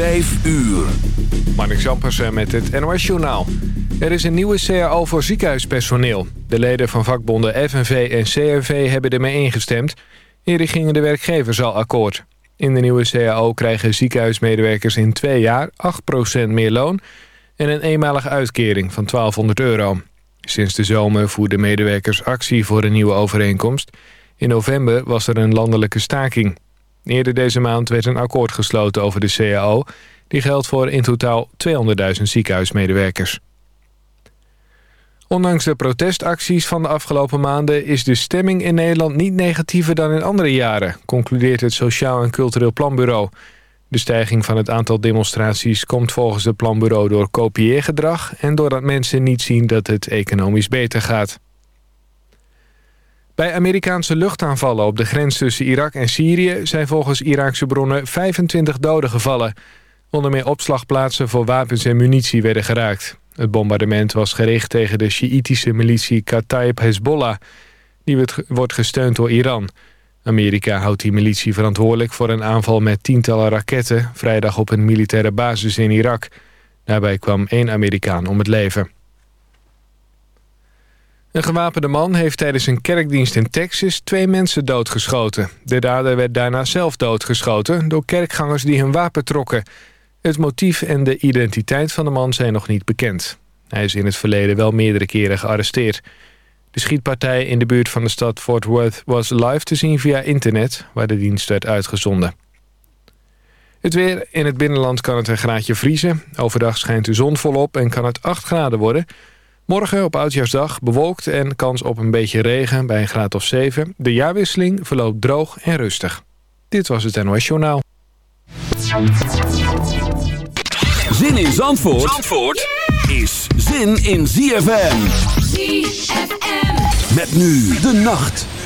Vijf uur. Marnik Zampersen met het NOS Journaal. Er is een nieuwe CAO voor ziekenhuispersoneel. De leden van vakbonden FNV en CNV hebben ermee ingestemd. Eerder gingen de werkgevers al akkoord. In de nieuwe CAO krijgen ziekenhuismedewerkers in twee jaar 8% meer loon... en een eenmalige uitkering van 1200 euro. Sinds de zomer voerden medewerkers actie voor een nieuwe overeenkomst. In november was er een landelijke staking. Eerder deze maand werd een akkoord gesloten over de CAO. Die geldt voor in totaal 200.000 ziekenhuismedewerkers. Ondanks de protestacties van de afgelopen maanden... is de stemming in Nederland niet negatiever dan in andere jaren... concludeert het Sociaal en Cultureel Planbureau. De stijging van het aantal demonstraties komt volgens het planbureau... door kopieergedrag en doordat mensen niet zien dat het economisch beter gaat. Bij Amerikaanse luchtaanvallen op de grens tussen Irak en Syrië... zijn volgens Iraakse bronnen 25 doden gevallen. Onder meer opslagplaatsen voor wapens en munitie werden geraakt. Het bombardement was gericht tegen de Sjiïtische militie Kataib Hezbollah. Die wordt gesteund door Iran. Amerika houdt die militie verantwoordelijk voor een aanval met tientallen raketten... vrijdag op een militaire basis in Irak. Daarbij kwam één Amerikaan om het leven. Een gewapende man heeft tijdens een kerkdienst in Texas twee mensen doodgeschoten. De dader werd daarna zelf doodgeschoten door kerkgangers die hun wapen trokken. Het motief en de identiteit van de man zijn nog niet bekend. Hij is in het verleden wel meerdere keren gearresteerd. De schietpartij in de buurt van de stad Fort Worth was live te zien via internet... waar de dienst werd uitgezonden. Het weer. In het binnenland kan het een graadje vriezen. Overdag schijnt de zon volop en kan het 8 graden worden... Morgen op Oudjaarsdag bewolkt en kans op een beetje regen bij een graad of 7. De jaarwisseling verloopt droog en rustig. Dit was het NOS Journaal. Zin in Zandvoort, Zandvoort is zin in ZFM. ZFM. Met nu de nacht.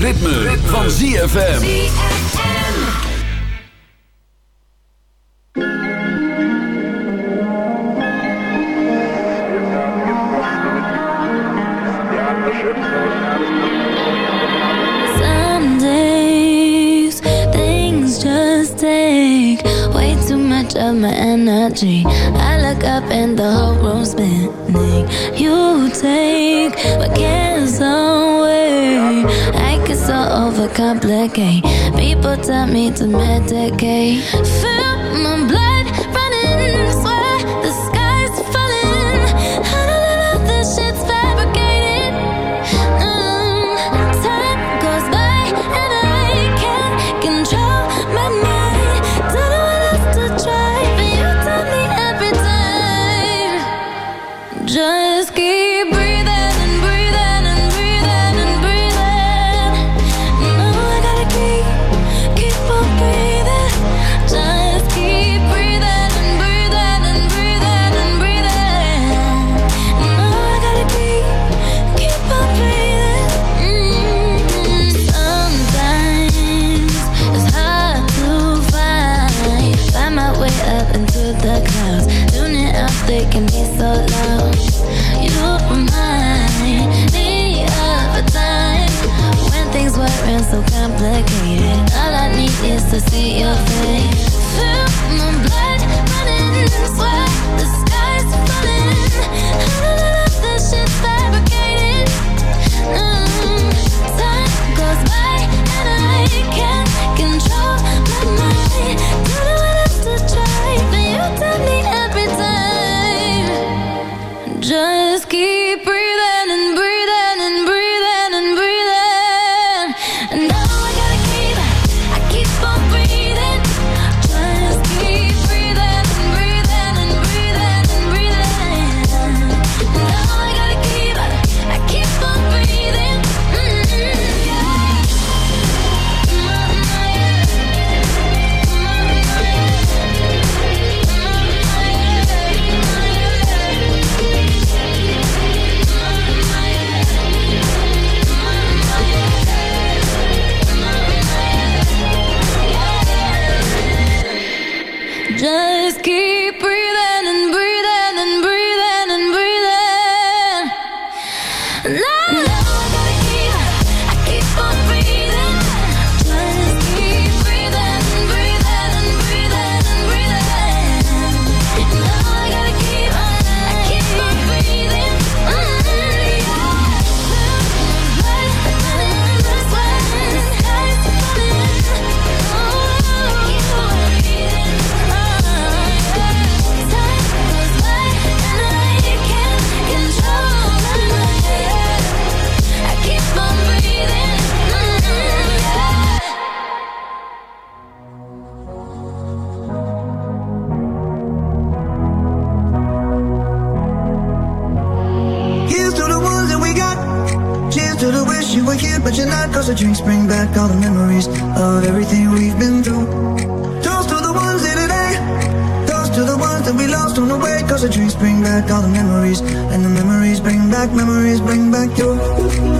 ritme, van ZFM. medicate. People tell me to meditate. Fill my blood. bring back memories, bring back you.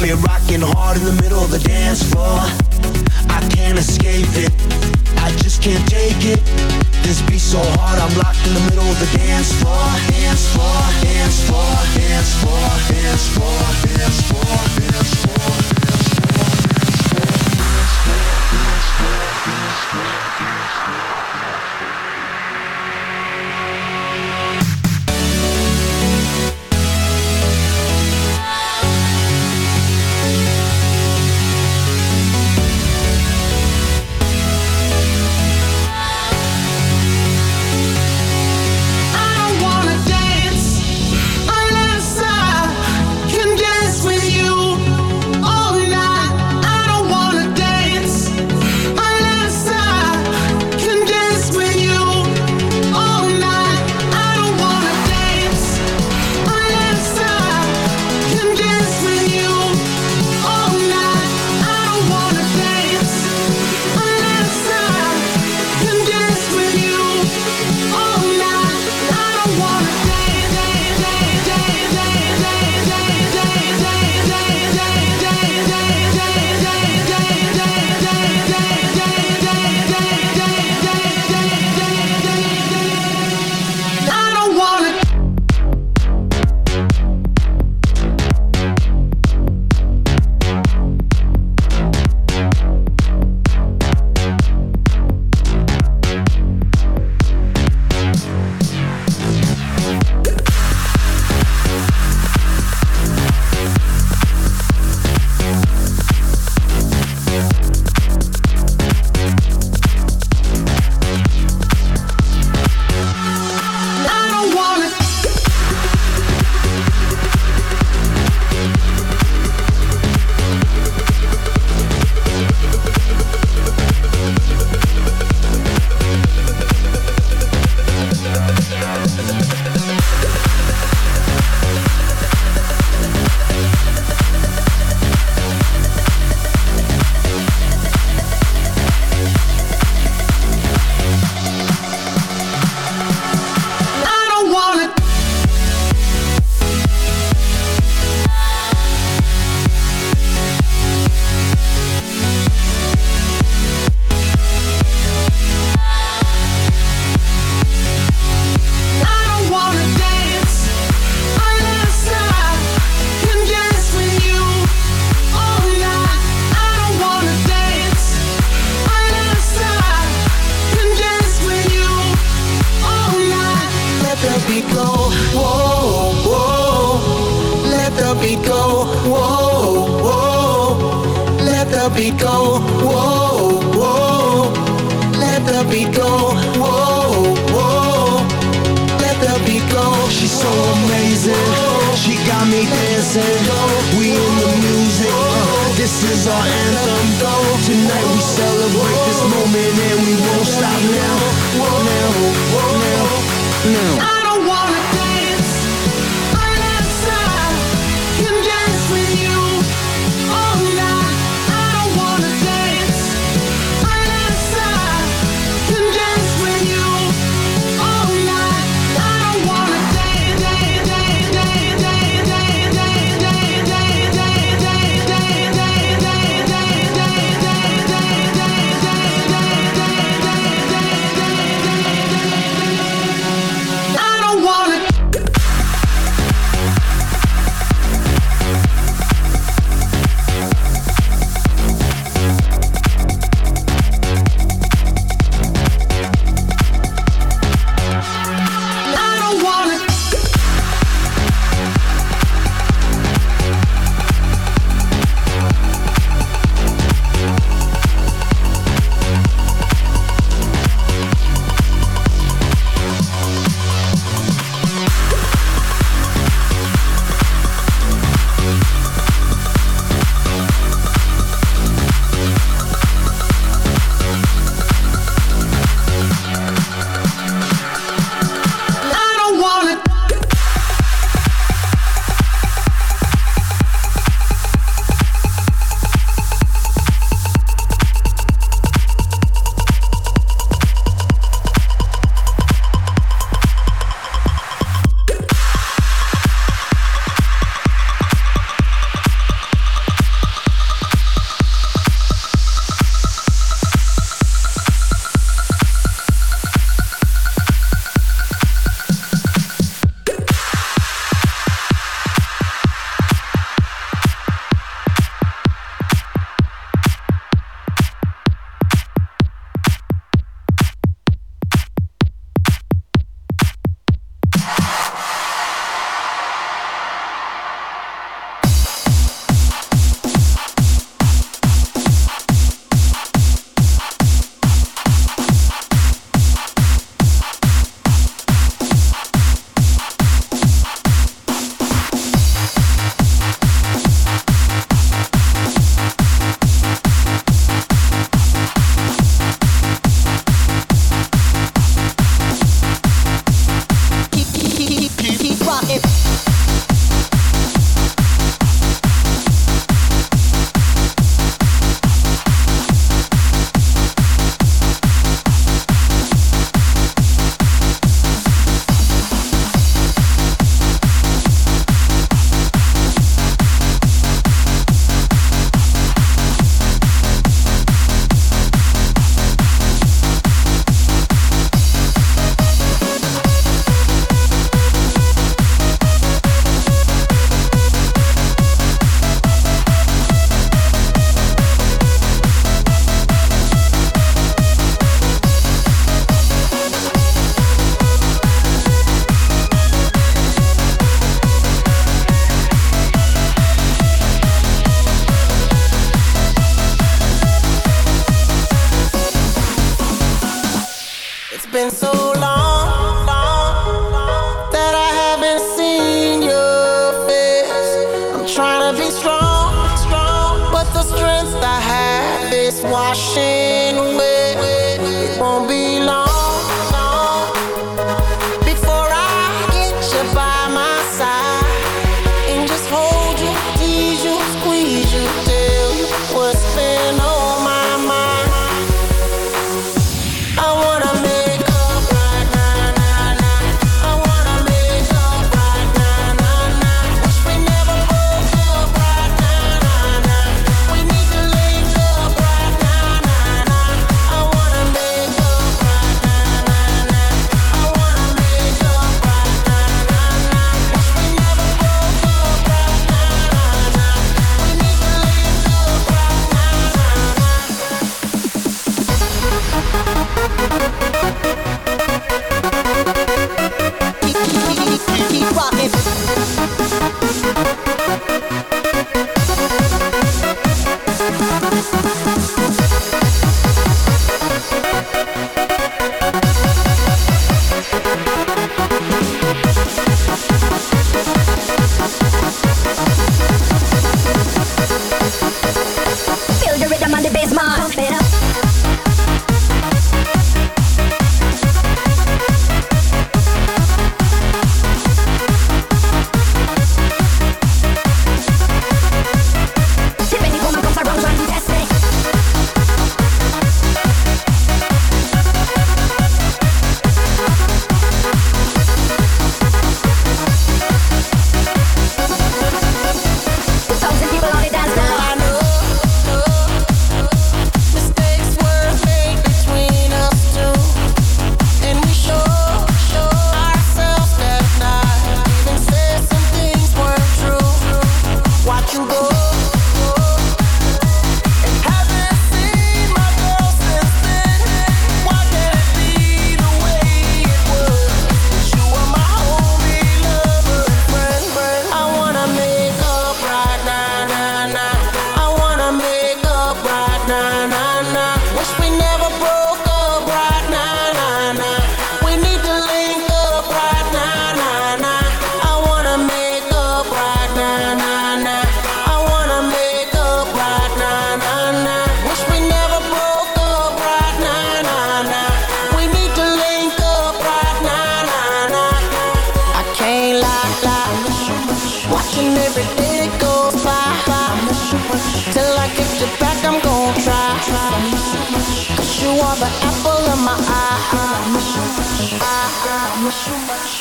me rocking hard in the middle of the dance floor. I can't escape it. I just can't take it. This beat so hard, I'm locked in the middle of the dance floor. Dance floor, dance floor, dance floor, dance floor, dance floor, dance floor. virtual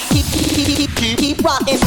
keep, keep, keep, keep keep rocking.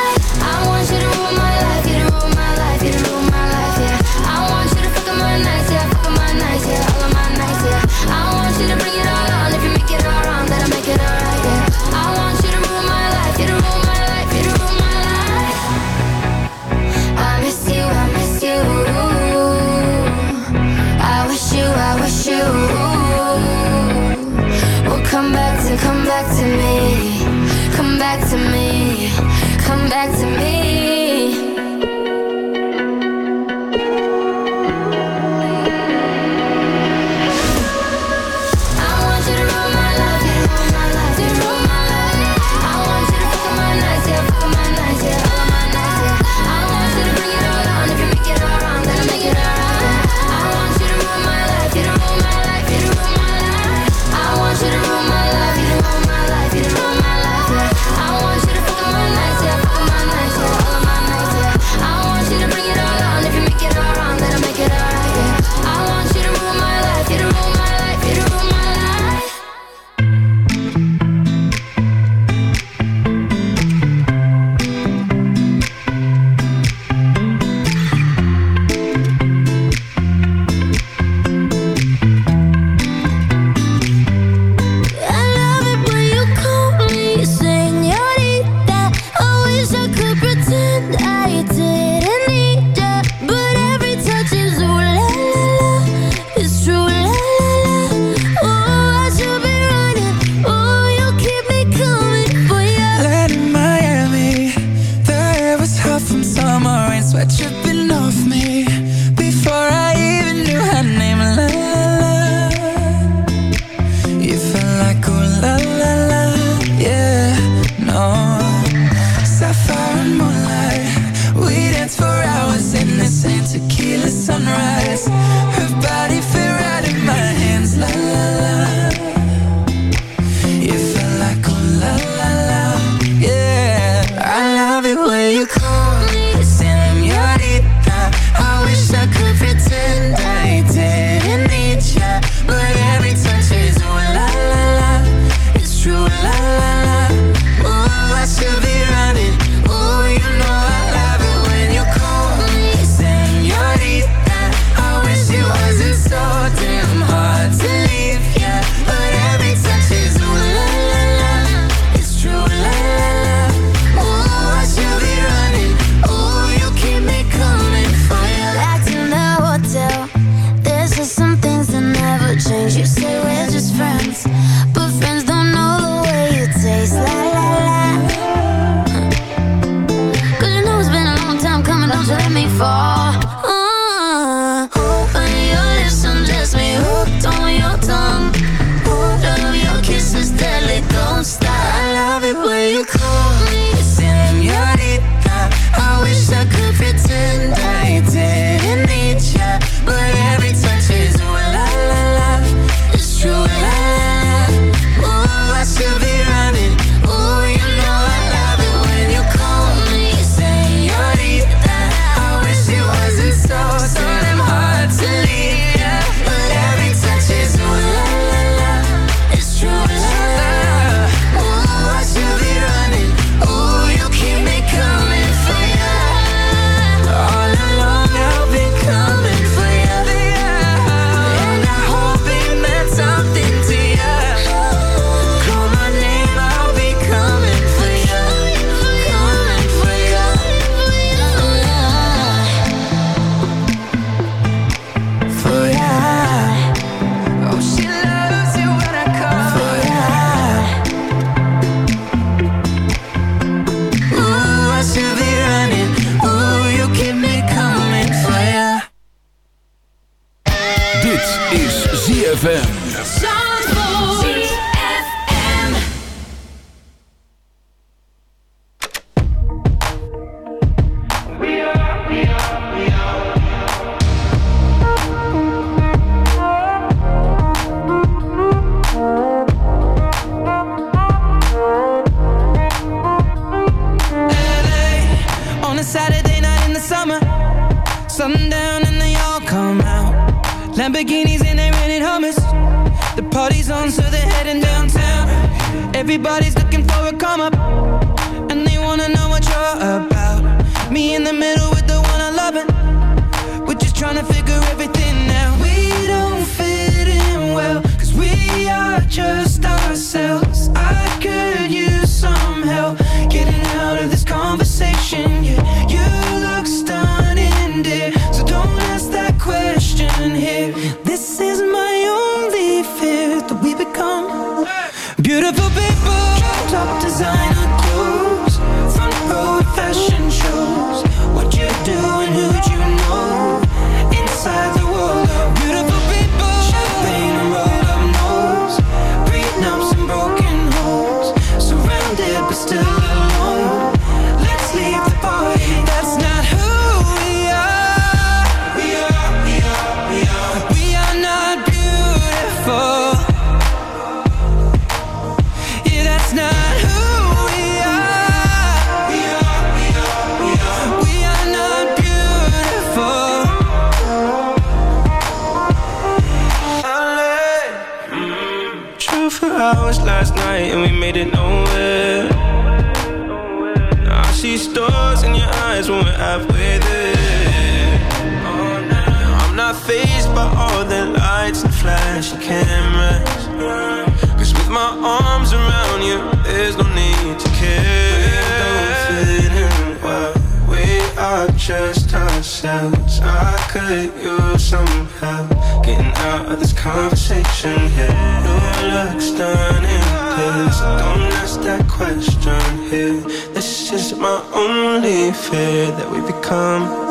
my only fear that we become